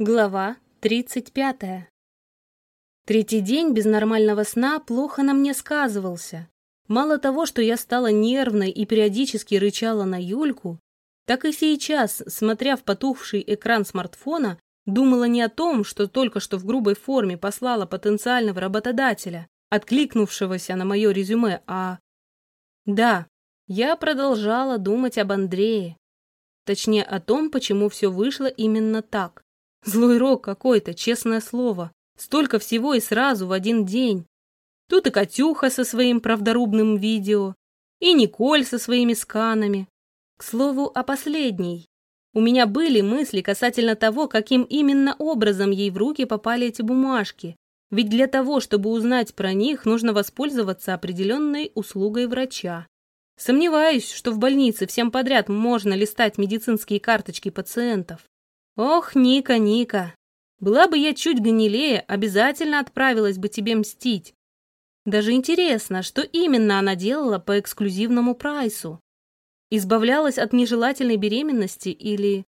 Глава 35. Третий день без нормального сна плохо на мне сказывался. Мало того, что я стала нервной и периодически рычала на Юльку, так и сейчас, смотря в потухший экран смартфона, думала не о том, что только что в грубой форме послала потенциального работодателя, откликнувшегося на мое резюме, а... Да, я продолжала думать об Андрее. Точнее, о том, почему все вышло именно так. Злой рок какой-то, честное слово. Столько всего и сразу в один день. Тут и Катюха со своим правдорубным видео, и Николь со своими сканами. К слову, о последней. У меня были мысли касательно того, каким именно образом ей в руки попали эти бумажки. Ведь для того, чтобы узнать про них, нужно воспользоваться определенной услугой врача. Сомневаюсь, что в больнице всем подряд можно листать медицинские карточки пациентов. Ох, Ника, Ника, была бы я чуть гнилее, обязательно отправилась бы тебе мстить. Даже интересно, что именно она делала по эксклюзивному прайсу. Избавлялась от нежелательной беременности или...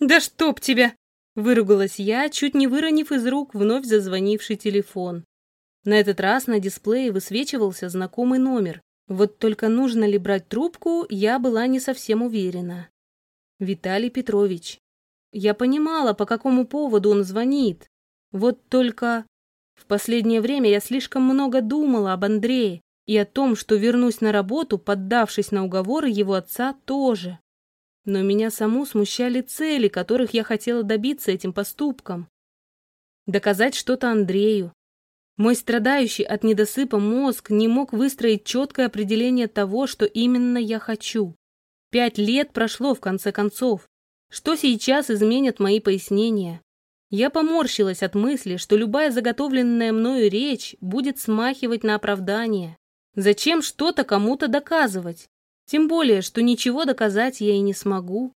«Да чтоб тебя!» — выругалась я, чуть не выронив из рук вновь зазвонивший телефон. На этот раз на дисплее высвечивался знакомый номер. Вот только нужно ли брать трубку, я была не совсем уверена. Виталий Петрович. Я понимала, по какому поводу он звонит. Вот только в последнее время я слишком много думала об Андрее и о том, что вернусь на работу, поддавшись на уговоры его отца тоже. Но меня саму смущали цели, которых я хотела добиться этим поступком. Доказать что-то Андрею. Мой страдающий от недосыпа мозг не мог выстроить четкое определение того, что именно я хочу. Пять лет прошло, в конце концов. Что сейчас изменят мои пояснения? Я поморщилась от мысли, что любая заготовленная мною речь будет смахивать на оправдание. Зачем что-то кому-то доказывать? Тем более, что ничего доказать я и не смогу.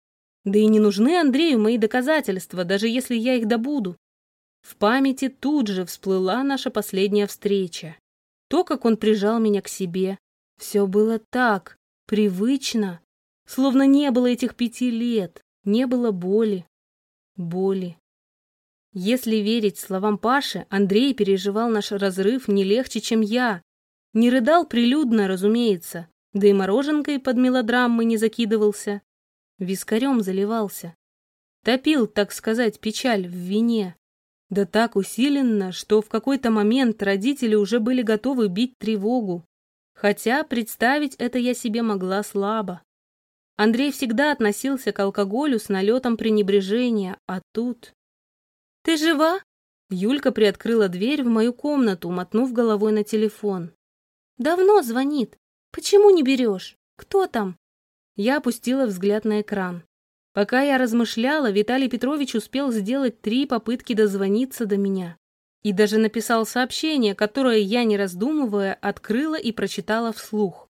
Да и не нужны Андрею мои доказательства, даже если я их добуду. В памяти тут же всплыла наша последняя встреча. То, как он прижал меня к себе. Все было так, привычно, словно не было этих пяти лет. Не было боли. Боли. Если верить словам Паши, Андрей переживал наш разрыв не легче, чем я. Не рыдал прилюдно, разумеется, да и мороженкой под мелодрамы не закидывался. Вискарем заливался. Топил, так сказать, печаль в вине. Да так усиленно, что в какой-то момент родители уже были готовы бить тревогу. Хотя представить это я себе могла слабо. Андрей всегда относился к алкоголю с налетом пренебрежения, а тут... «Ты жива?» Юлька приоткрыла дверь в мою комнату, мотнув головой на телефон. «Давно звонит. Почему не берешь? Кто там?» Я опустила взгляд на экран. Пока я размышляла, Виталий Петрович успел сделать три попытки дозвониться до меня. И даже написал сообщение, которое я, не раздумывая, открыла и прочитала вслух.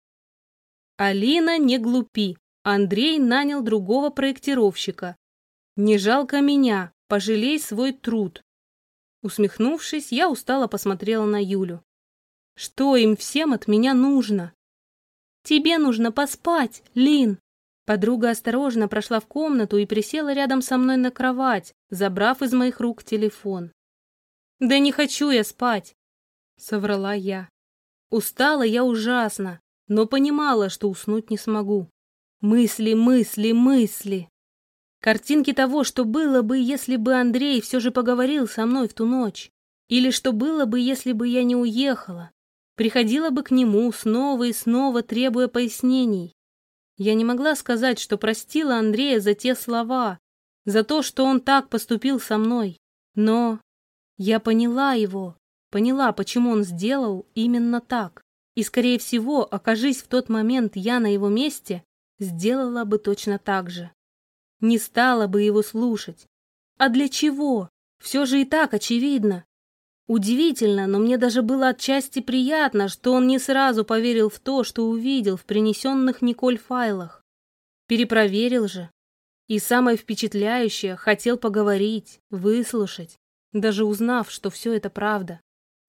«Алина, не глупи. Андрей нанял другого проектировщика. Не жалко меня, пожалей свой труд. Усмехнувшись, я устало посмотрела на Юлю. Что им всем от меня нужно? Тебе нужно поспать, Лин. Подруга осторожно прошла в комнату и присела рядом со мной на кровать, забрав из моих рук телефон. «Да не хочу я спать», — соврала я. Устала я ужасно, но понимала, что уснуть не смогу. Мысли, мысли, мысли. Картинки того, что было бы, если бы Андрей все же поговорил со мной в ту ночь. Или что было бы, если бы я не уехала. Приходила бы к нему снова и снова, требуя пояснений. Я не могла сказать, что простила Андрея за те слова, за то, что он так поступил со мной. Но я поняла его, поняла, почему он сделал именно так. И, скорее всего, окажись в тот момент я на его месте, сделала бы точно так же. Не стала бы его слушать. А для чего? Все же и так очевидно. Удивительно, но мне даже было отчасти приятно, что он не сразу поверил в то, что увидел в принесенных Николь файлах. Перепроверил же. И самое впечатляющее, хотел поговорить, выслушать, даже узнав, что все это правда.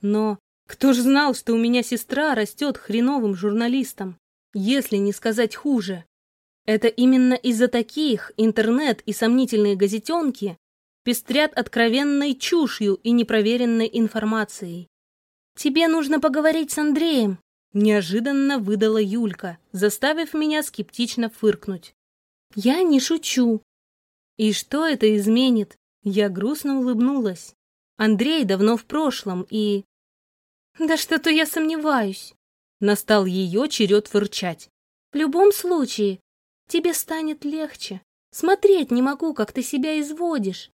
Но кто ж знал, что у меня сестра растет хреновым журналистом, если не сказать хуже? Это именно из-за таких интернет и сомнительные газетенки пестрят откровенной чушью и непроверенной информацией. «Тебе нужно поговорить с Андреем», — неожиданно выдала Юлька, заставив меня скептично фыркнуть. «Я не шучу». «И что это изменит?» Я грустно улыбнулась. Андрей давно в прошлом и... «Да что-то я сомневаюсь». Настал ее черед фырчать. «В любом случае, тебе станет легче. Смотреть не могу, как ты себя изводишь».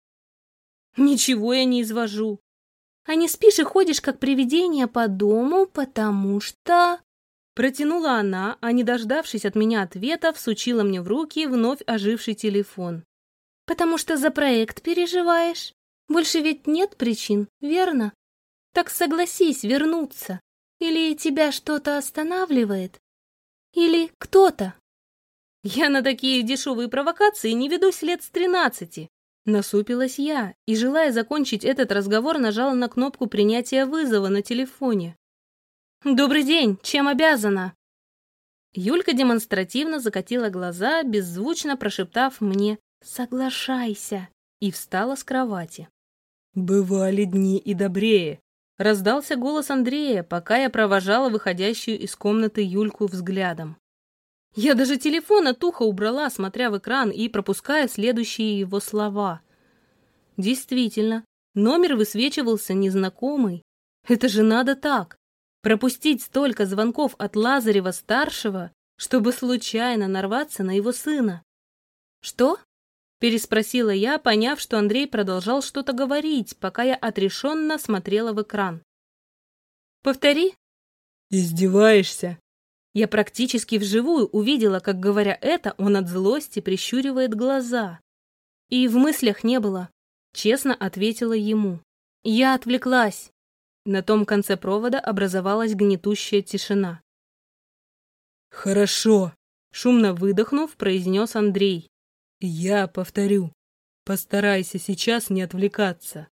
«Ничего я не извожу». «А не спишь и ходишь, как привидение по дому, потому что...» Протянула она, а не дождавшись от меня ответа, всучила мне в руки вновь оживший телефон. «Потому что за проект переживаешь? Больше ведь нет причин, верно?» Так согласись вернуться. Или тебя что-то останавливает? Или кто-то? Я на такие дешевые провокации не ведусь лет с тринадцати. Насупилась я и, желая закончить этот разговор, нажала на кнопку принятия вызова на телефоне. «Добрый день, чем обязана?» Юлька демонстративно закатила глаза, беззвучно прошептав мне «Соглашайся!» и встала с кровати. «Бывали дни и добрее», Раздался голос Андрея, пока я провожала выходящую из комнаты Юльку взглядом. Я даже телефон от уха убрала, смотря в экран и пропуская следующие его слова. Действительно, номер высвечивался незнакомый. Это же надо так. Пропустить столько звонков от Лазарева-старшего, чтобы случайно нарваться на его сына. Что? Переспросила я, поняв, что Андрей продолжал что-то говорить, пока я отрешенно смотрела в экран. «Повтори». «Издеваешься?» Я практически вживую увидела, как, говоря это, он от злости прищуривает глаза. И в мыслях не было. Честно ответила ему. Я отвлеклась. На том конце провода образовалась гнетущая тишина. «Хорошо», — шумно выдохнув, произнес Андрей. Я повторю. Постарайся сейчас не отвлекаться.